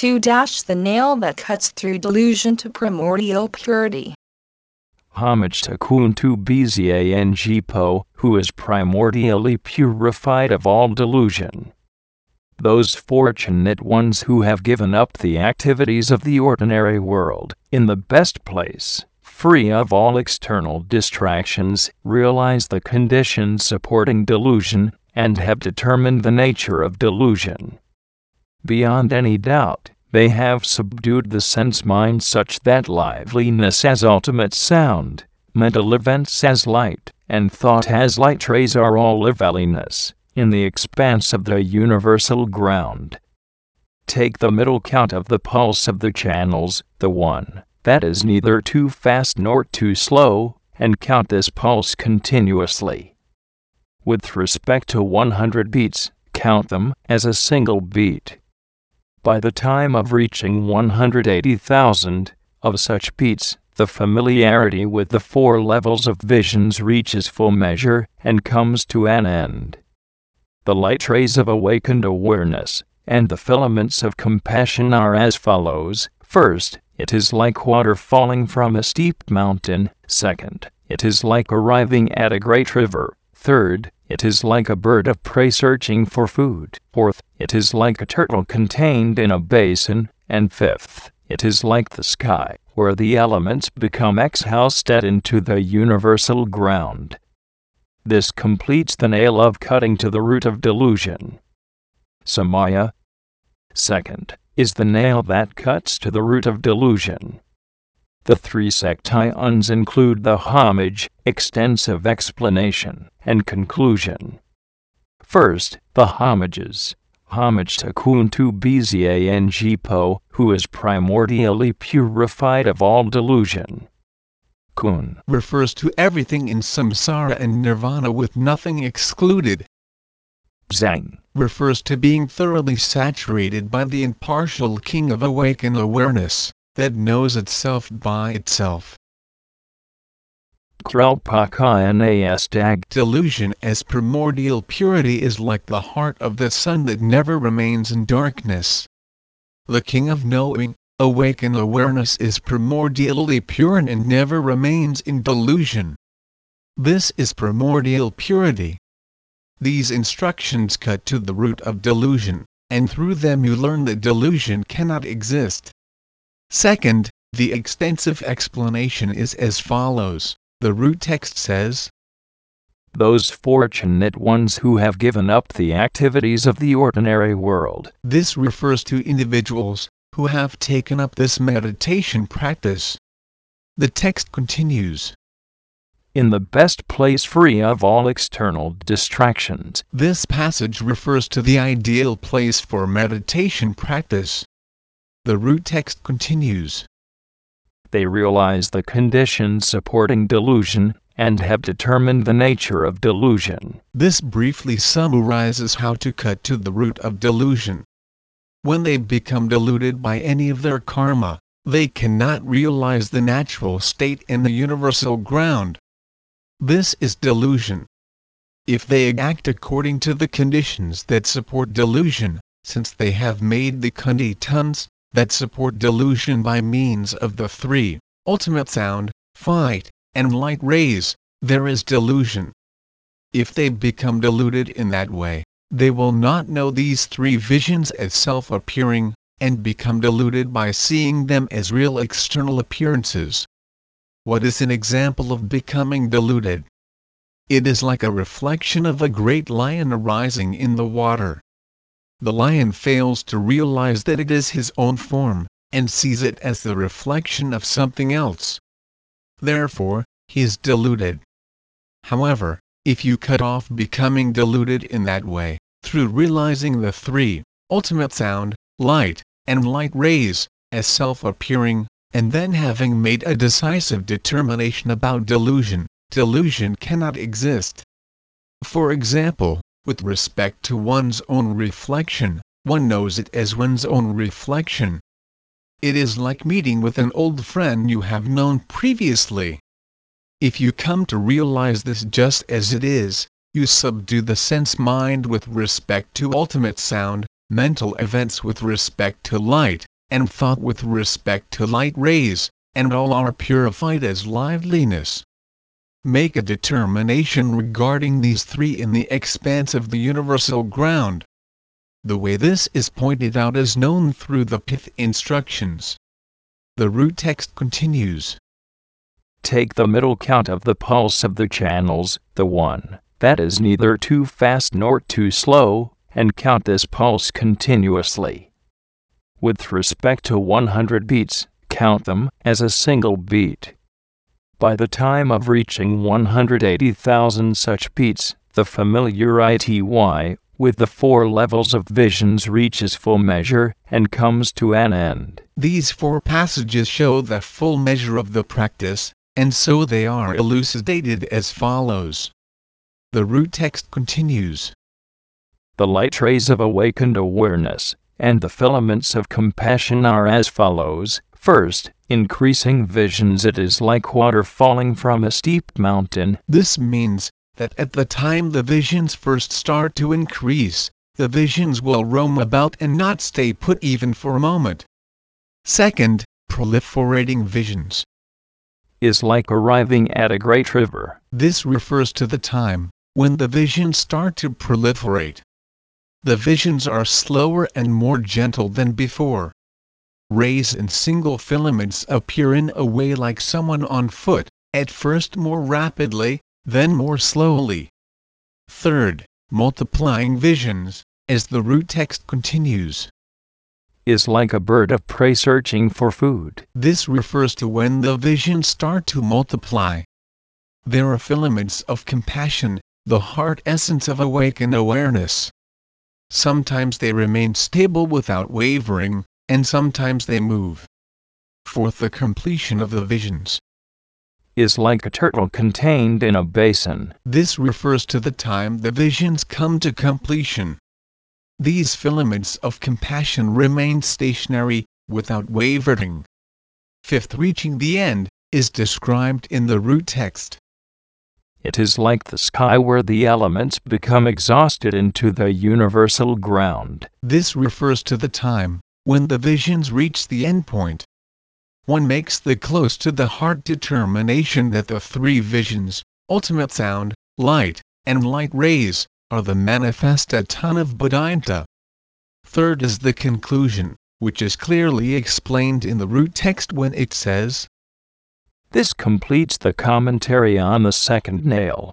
2 The nail that cuts through delusion to primordial purity. Homage to Kuntu Bzang Po, who is primordially purified of all delusion. Those fortunate ones who have given up the activities of the ordinary world, in the best place, free of all external distractions, realize the conditions supporting delusion, and have determined the nature of delusion. Beyond any doubt, they have subdued the sense mind such that liveliness as ultimate sound, mental events as light, and thought as light rays are all liveliness, in the expanse of the universal ground. Take the middle count of the pulse of the channels, the one that is neither too fast nor too slow, and count this pulse continuously. With respect to 100 beats, count them as a single beat. By the time of reaching 180,000 of such beats, the familiarity with the four levels of visions reaches full measure and comes to an end. The light rays of awakened awareness and the filaments of compassion are as follows First, it is like water falling from a steep mountain. Second, it is like arriving at a great river. Third, it is like a bird of prey searching for food. Fourth, it is like a turtle contained in a basin. And fifth, it is like the sky, where the elements become exhausted into the universal ground. This completes the nail of cutting to the root of delusion. Samaya. Second, is the nail that cuts to the root of delusion. The three sections include the homage, extensive explanation, and conclusion. First, the homages. Homage to Kuntu Bzang Po, who is primordially purified of all delusion. Kun refers to everything in samsara and nirvana with nothing excluded. Zang refers to being thoroughly saturated by the impartial king of awakened awareness, that knows itself by itself. Delusion as primordial purity is like the heart of the sun that never remains in darkness. The king of knowing, awakened awareness is primordially pure and never remains in delusion. This is primordial purity. These instructions cut to the root of delusion, and through them you learn that delusion cannot exist. Second, the extensive explanation is as follows. The root text says, Those fortunate ones who have given up the activities of the ordinary world. This refers to individuals who have taken up this meditation practice. The text continues in the best place free of all external distractions. This passage refers to the ideal place for meditation practice. The root text continues. They realize the conditions supporting delusion and have determined the nature of delusion. This briefly summarizes how to cut to the root of delusion. When they become deluded by any of their karma, they cannot realize the natural state in the universal ground. This is delusion. If they act according to the conditions that support delusion, since they have made the conditions that support delusion by means of the three ultimate sound, fight, and light rays, there is delusion. If they become deluded in that way, they will not know these three visions as self appearing, and become deluded by seeing them as real external appearances. What is an example of becoming deluded? It is like a reflection of a great lion arising in the water. The lion fails to realize that it is his own form, and sees it as the reflection of something else. Therefore, he is deluded. However, if you cut off becoming deluded in that way, through realizing the three ultimate sound, light, and light rays as self appearing, and then having made a decisive determination about delusion, delusion cannot exist. For example, with respect to one's own reflection, one knows it as one's own reflection. It is like meeting with an old friend you have known previously. If you come to realize this just as it is, you subdue the sense mind with respect to ultimate sound, mental events with respect to light, and thought with respect to light rays, and all are purified as liveliness. Make a determination regarding these three in the expanse of the universal ground. The way this is pointed out is known through the pith instructions. The root text continues. Take the middle count of the pulse of the channels, the one that is neither too fast nor too slow, and count this pulse continuously. With respect to 100 beats, count them as a single beat. By the time of reaching 180,000 such beats, the familiarity with the four levels of visions reaches full measure and comes to an end. These four passages show the full measure of the practice, and so they are elucidated as follows. The root text continues. The light rays of awakened awareness and the filaments of compassion are as follows. First, increasing visions it is like water falling from a steep mountain. This means that at the time the visions first start to increase, the visions will roam about and not stay put even for a moment. Second, proliferating visions is like arriving at a great river. This refers to the time when the visions start to proliferate. The visions are slower and more gentle than before. Rays and single filaments appear in a way like someone on foot, at first more rapidly, then more slowly. Third, multiplying visions, as the root text continues, is like a bird of prey searching for food. This refers to when the visions start to multiply. There are filaments of compassion, the heart essence of awakened awareness. Sometimes they remain stable without wavering, and sometimes they move. Fourth, the completion of the visions is like a turtle contained in a basin. This refers to the time the visions come to completion. These filaments of compassion remain stationary, without wavering. Fifth, reaching the end, is described in the root text. It is like the sky where the elements become exhausted into the universal ground. This refers to the time when the visions reach the end point one makes the close to the heart determination that the three visions, ultimate sound, light, and light rays, are the manifestation of Vedanta. Third is the conclusion, which is clearly explained in the root text when it says, This completes the commentary on the second nail.